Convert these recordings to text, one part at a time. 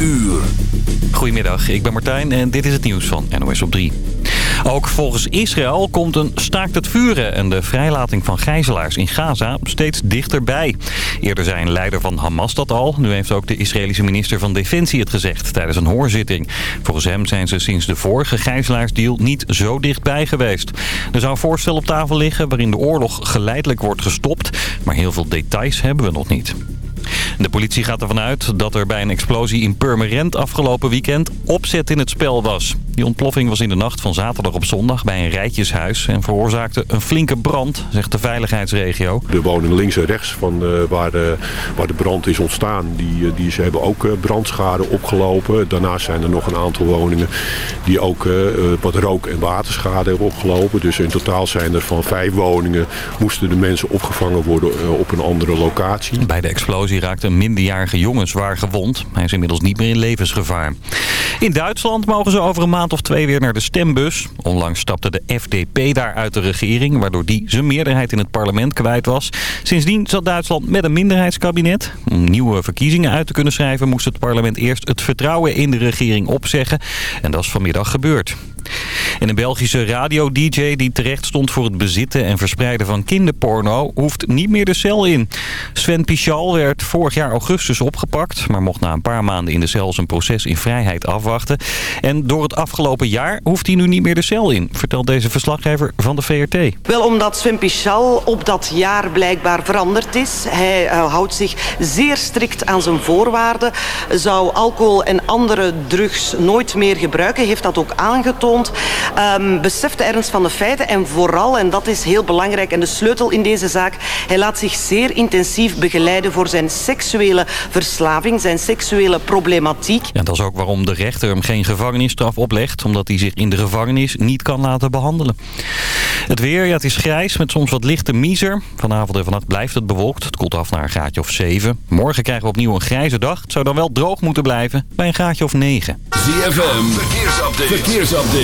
uur. Goedemiddag, ik ben Martijn en dit is het nieuws van NOS op 3. Ook volgens Israël komt een staakt het vuren en de vrijlating van gijzelaars in Gaza steeds dichterbij. Eerder zei een leider van Hamas dat al. Nu heeft ook de Israëlische minister van Defensie het gezegd tijdens een hoorzitting. Volgens hem zijn ze sinds de vorige gijzelaarsdeal niet zo dichtbij geweest. Er zou een voorstel op tafel liggen waarin de oorlog geleidelijk wordt gestopt. Maar heel veel details hebben we nog niet. De politie gaat ervan uit dat er bij een explosie in Purmerend afgelopen weekend opzet in het spel was. Die ontploffing was in de nacht van zaterdag op zondag bij een rijtjeshuis en veroorzaakte een flinke brand, zegt de veiligheidsregio. De woningen links en rechts van uh, waar, de, waar de brand is ontstaan, die, eh, die, ze hebben ook uh, brandschade opgelopen. Daarnaast zijn er nog een aantal woningen die ook uh, wat rook- en waterschade hebben opgelopen. Dus in totaal zijn er van vijf woningen moesten de mensen opgevangen worden op een andere locatie. Bij de explosie raakte minderjarige jongen zwaar gewond. Hij is inmiddels niet meer in levensgevaar. In Duitsland mogen ze over een maand of twee weer naar de stembus. Onlangs stapte de FDP daar uit de regering... waardoor die zijn meerderheid in het parlement kwijt was. Sindsdien zat Duitsland met een minderheidskabinet. Om nieuwe verkiezingen uit te kunnen schrijven... moest het parlement eerst het vertrouwen in de regering opzeggen. En dat is vanmiddag gebeurd. En een Belgische radio-dj die terecht stond voor het bezitten en verspreiden van kinderporno... hoeft niet meer de cel in. Sven Pichal werd vorig jaar augustus opgepakt... maar mocht na een paar maanden in de cel zijn proces in vrijheid afwachten. En door het afgelopen jaar hoeft hij nu niet meer de cel in... vertelt deze verslaggever van de VRT. Wel omdat Sven Pichal op dat jaar blijkbaar veranderd is. Hij uh, houdt zich zeer strikt aan zijn voorwaarden. Zou alcohol en andere drugs nooit meer gebruiken. Heeft dat ook aangetoond. Um, beseft de ernst van de feiten en vooral, en dat is heel belangrijk en de sleutel in deze zaak, hij laat zich zeer intensief begeleiden voor zijn seksuele verslaving, zijn seksuele problematiek. Ja, dat is ook waarom de rechter hem geen gevangenisstraf oplegt, omdat hij zich in de gevangenis niet kan laten behandelen. Het weer, ja, het is grijs met soms wat lichte miezer. Vanavond en vannacht blijft het bewolkt. Het koelt af naar een graadje of 7. Morgen krijgen we opnieuw een grijze dag. Het zou dan wel droog moeten blijven bij een graadje of 9. ZFM, verkeersupdate. verkeersupdate.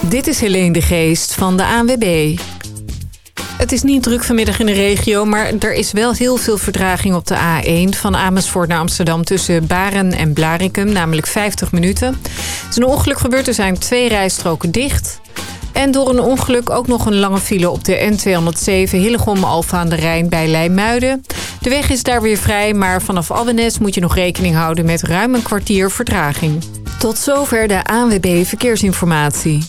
Dit is Helene de Geest van de ANWB. Het is niet druk vanmiddag in de regio, maar er is wel heel veel verdraging op de A1... van Amersfoort naar Amsterdam tussen Baren en Blarikum, namelijk 50 minuten. Er is een ongeluk gebeurd, er zijn twee rijstroken dicht... En door een ongeluk ook nog een lange file op de N207 Hillegom-Alfa aan de Rijn bij Leimuiden. De weg is daar weer vrij, maar vanaf Abbenes moet je nog rekening houden met ruim een kwartier vertraging. Tot zover de ANWB Verkeersinformatie.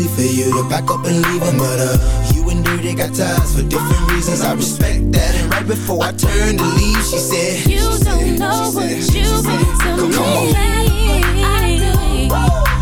easy for you to back up and leave him But uh, you and Dirty got ties for different reasons. I respect that. And right before I turned to leave She said You don't know what you've been to me on. I do.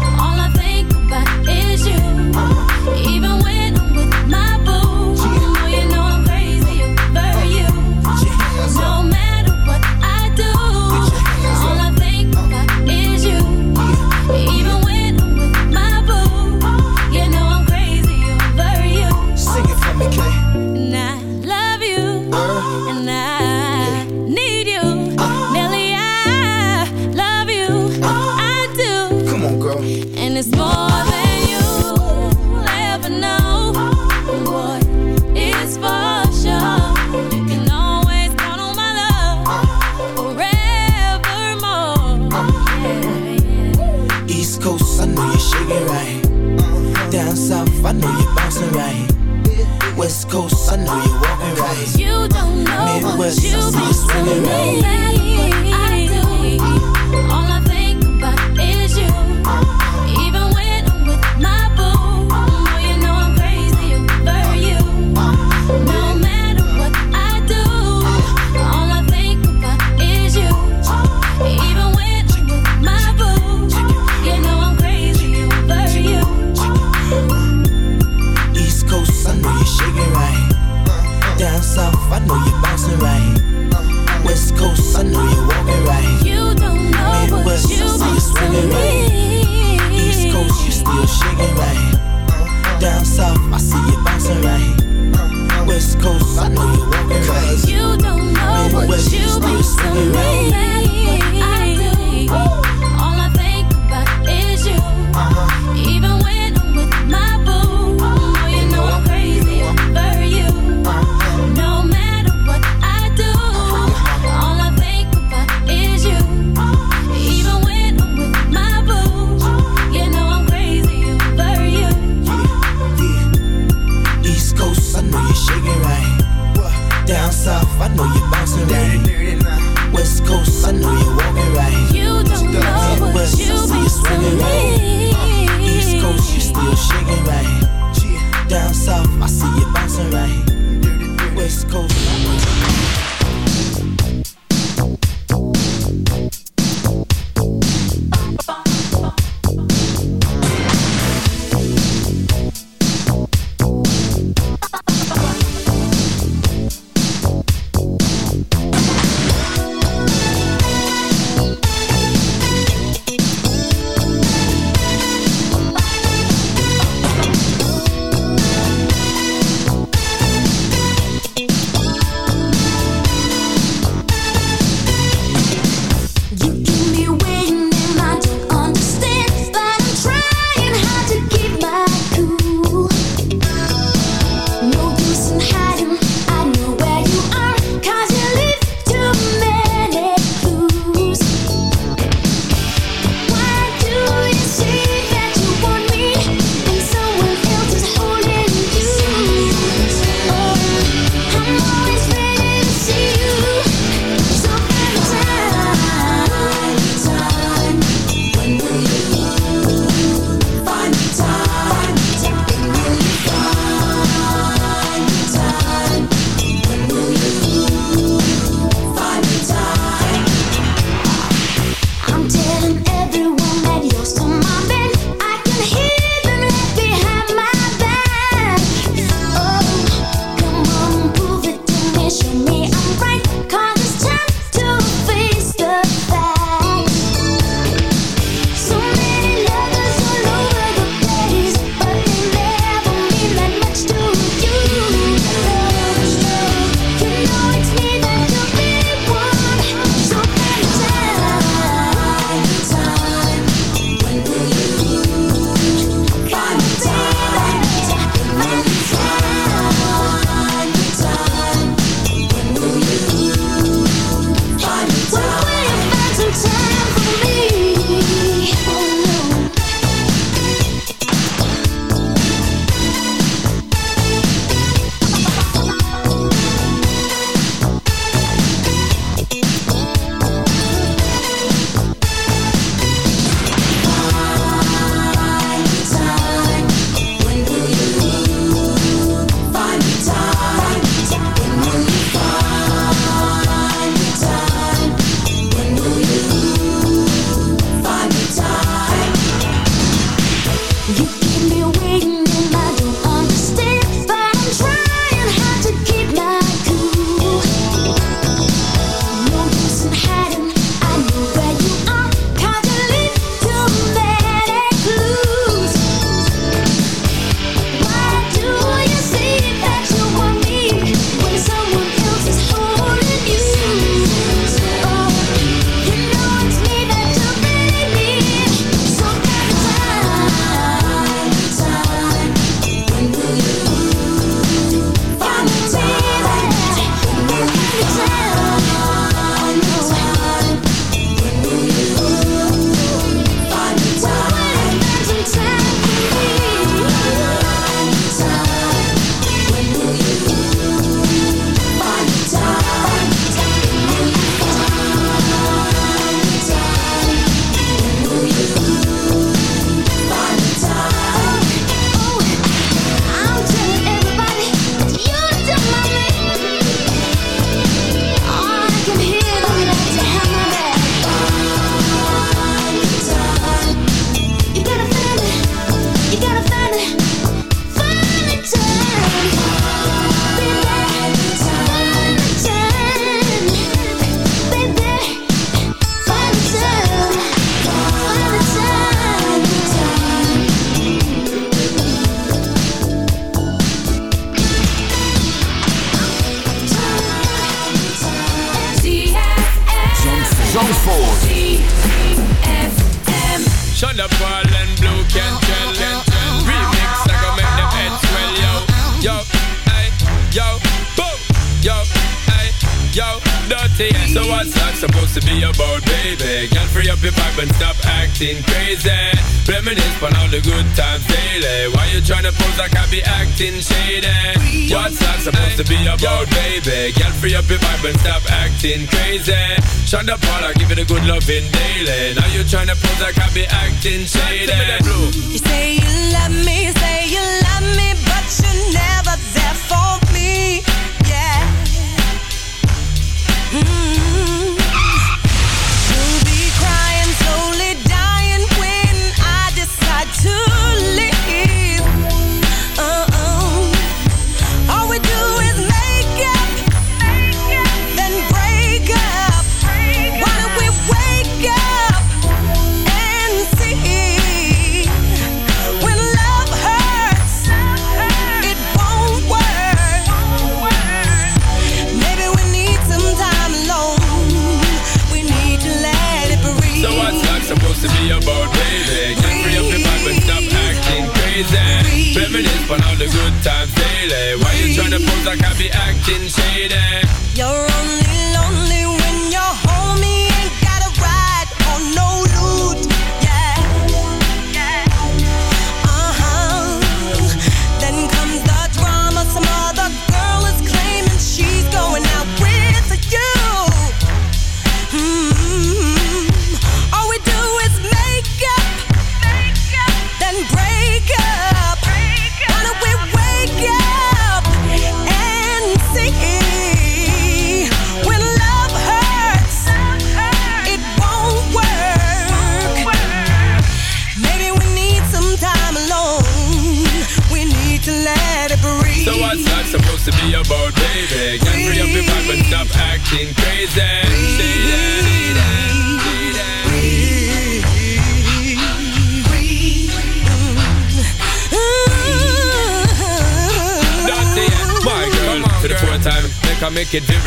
us. You belong to me. West, you I you swimming right. East Coast, you still shaking right. Down south, I see you bouncing right. West Coast, I know you're walking right. You don't know what you, you acting crazy. Shonda Paul, I give it a good loving daily. Now you tryna pose like I be acting shady. You say you love me,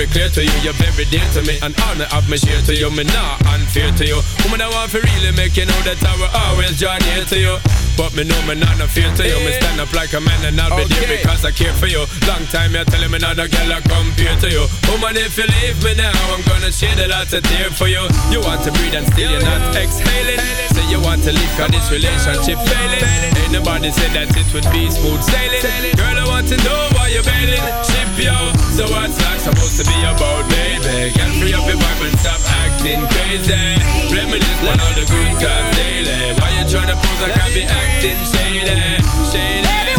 very clear to you, you're very dear to me. An honor of me share to you, me not unfair to you. Woman, I want to really make you know that I will always draw near to you. But me know me not no fear to you. Me stand up like a man and I'll be there because I care for you. Long time you're telling me not a girl I compare to you. Woman, if you leave me now, I'm gonna shed a lot of tear for you. You want to breathe and still you're not exhaling. Say you want to leave cause this relationship failing. Ain't nobody said that it would be smooth sailing. Girl, I want to know why you're bailing. Ship yo. So what's that supposed to be about, baby? Get free up your vibe and stop acting crazy. Reminisce on all the good times daily. Why you tryna pose I be acting shady? Shady. say we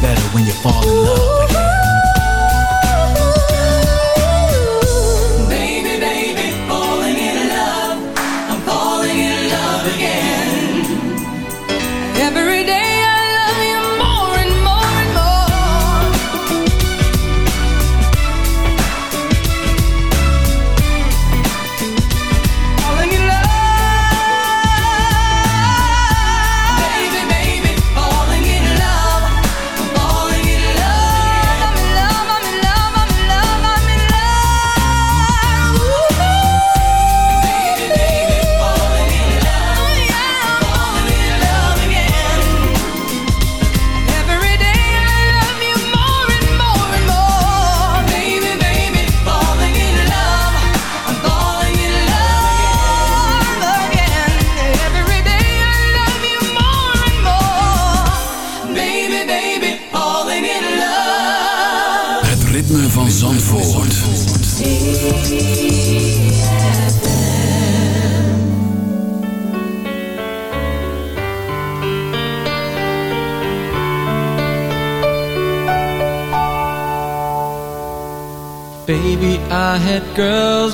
better when you fall in love again.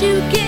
you give.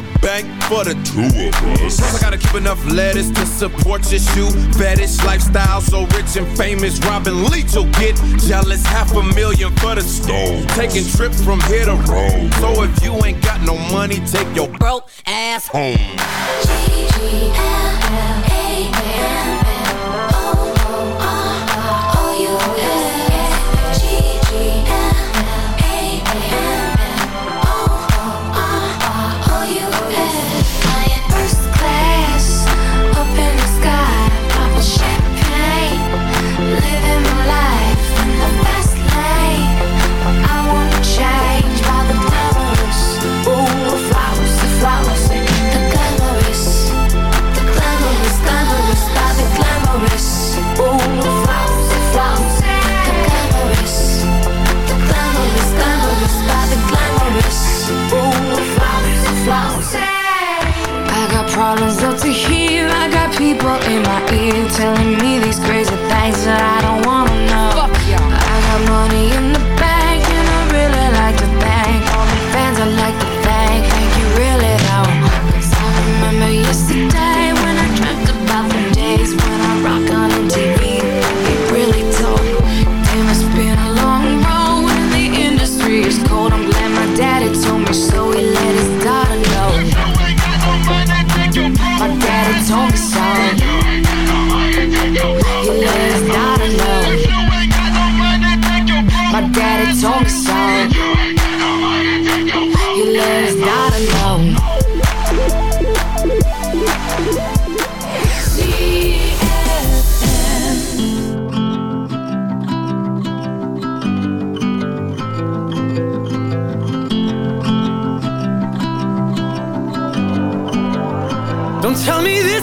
the bank for the two of us. I gotta keep enough letters to support your shoe fetish lifestyle. So rich and famous, Robin Leach will get jealous. Half a million for the stove. Taking trips from here to Rome. So if you ain't got no money, take your broke ass home. G-G-L-L-A-N. in my ear telling me these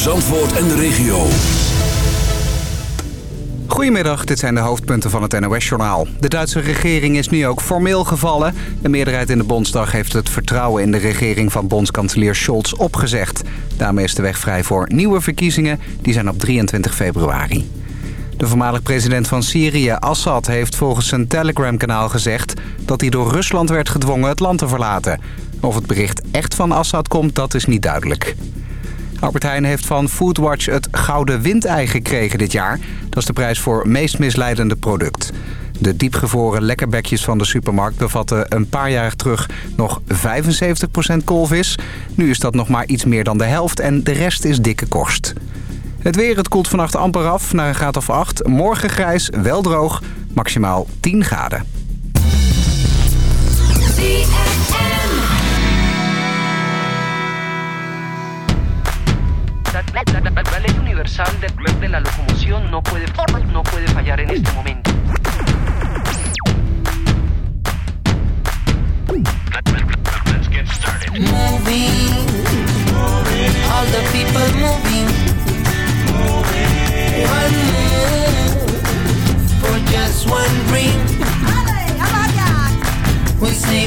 Zandvoort en de regio. Goedemiddag, dit zijn de hoofdpunten van het NOS-journaal. De Duitse regering is nu ook formeel gevallen. De meerderheid in de Bondsdag heeft het vertrouwen in de regering van bondskanselier Scholz opgezegd. Daarmee is de weg vrij voor nieuwe verkiezingen. Die zijn op 23 februari. De voormalig president van Syrië, Assad, heeft volgens zijn Telegram-kanaal gezegd... dat hij door Rusland werd gedwongen het land te verlaten. Of het bericht echt van Assad komt, dat is niet duidelijk. Albert Heijn heeft van Foodwatch het Gouden Windei gekregen dit jaar. Dat is de prijs voor meest misleidende product. De diepgevroren lekkerbekjes van de supermarkt bevatten een paar jaar terug nog 75% koolvis. Nu is dat nog maar iets meer dan de helft en de rest is dikke korst. Het weer, het koelt vannacht amper af naar een graad of 8. Morgen grijs, wel droog, maximaal 10 graden. La- la ley universal de, de la locomoción no puede, no puede fallar en este momento. Moving, all the people moving. One move for just one dream. We say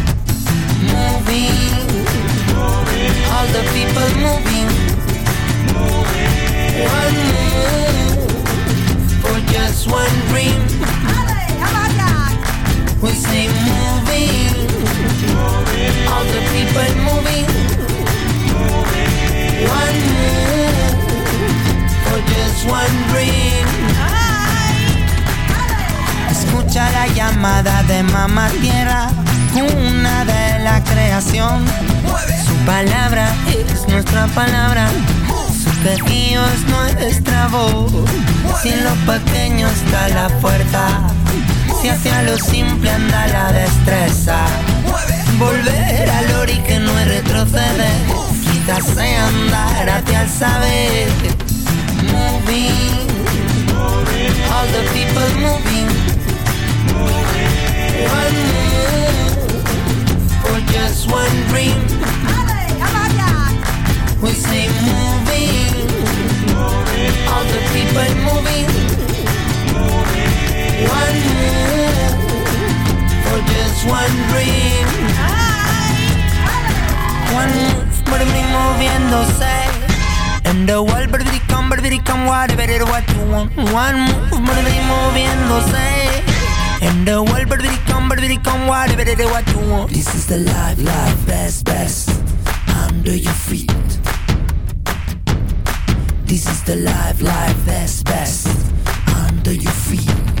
Moving. All the people moving. One move for just one dream. We say moving. All the people moving. One move for just one dream. Escucha la llamada de mamá tierra, una de la creación. Su palabra es nuestra palabra. Su quejío es nuestra voz. Si en lo pequeño está la fuerza, si hacia lo simple anda la destreza. Volver al ori que no es retroceder, quizás sea andar hacia el saber. Moving, all the people moving. One just one dream. We say moving, all the people moving. One move for just one dream. One move, baby, moviéndose. And the world, baby, come, baby, come, whatever it what you want. One move, baby, moviéndose. And the world, baby, come, baby, come, whatever it what you want. This is the life, life, best, best. Under your feet. This is the life, life, best, best. Under your feet.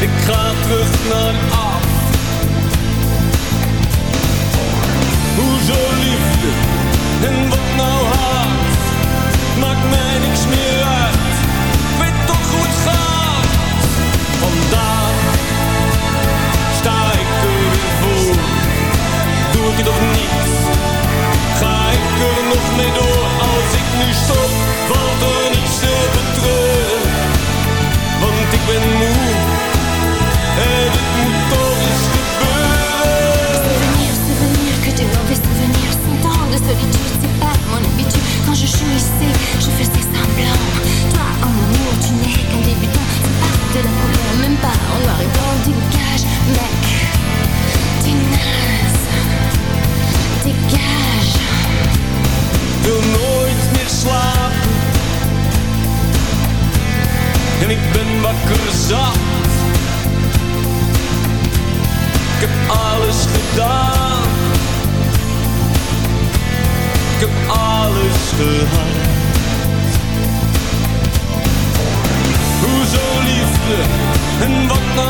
Ik ga terug naar af. Hoezo liefde en wat nou haat? Maakt mij niks meer uit. Weet toch hoe het. Je jouissais, je faisais semblant Toi, en amour, tu n'es qu'un débutant C'est pas de la couleur, même pas en noir et blanc Dégage, mec, t'es naze Dégage wil nooit meer slapen. En ik ben wakker zat. Ik heb alles gedaan. Ik heb alles gehad. Hoezo liefde en wat nou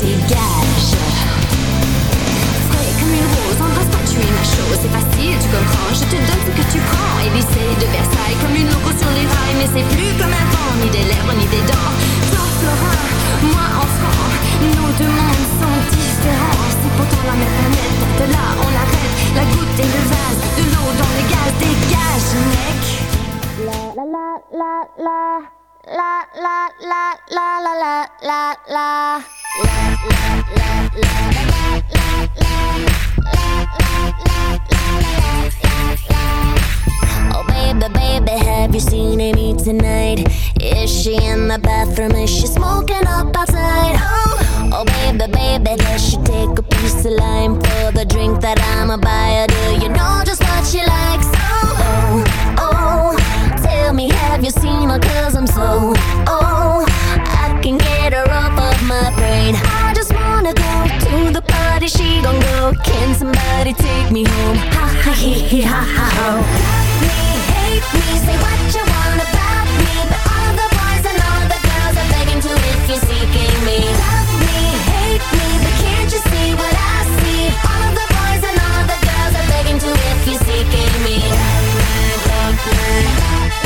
Dégage Frais comme une rose, embrasse-toi, tu es ma chose C'est facile, tu comprends, je te donne ce que tu prends Élysée de Versailles, comme une loco sur les rails Mais c'est plus comme avant, ni des lèvres, ni des dents Toi, Florin, moi, enfant Nos deux mondes sont différents C'est pourtant la même planète, de là, on arrête La goutte et le vase, de l'eau dans les gaz Dégage, mec La la la la La la la la la la la la La Baby, have you seen Amy tonight? Is she in the bathroom? Is she smoking up outside? Oh, oh baby, baby, does she take a piece of lime for the drink that I'ma buy her? Do you know just what she likes? Oh, oh, tell me, have you seen her? Cause I'm so, oh, I can get her off of my brain. I just wanna go to the party, she gon' go. Can somebody take me home? Ha ha he he ha ha ho. Love me, hate me, say what you want about me, but all the boys and all the girls are begging to if you're seeking me. Love me, hate me, but can't you see what I see? All the boys and all the girls are begging to if you're seeking me. Love me, love me.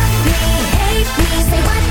you want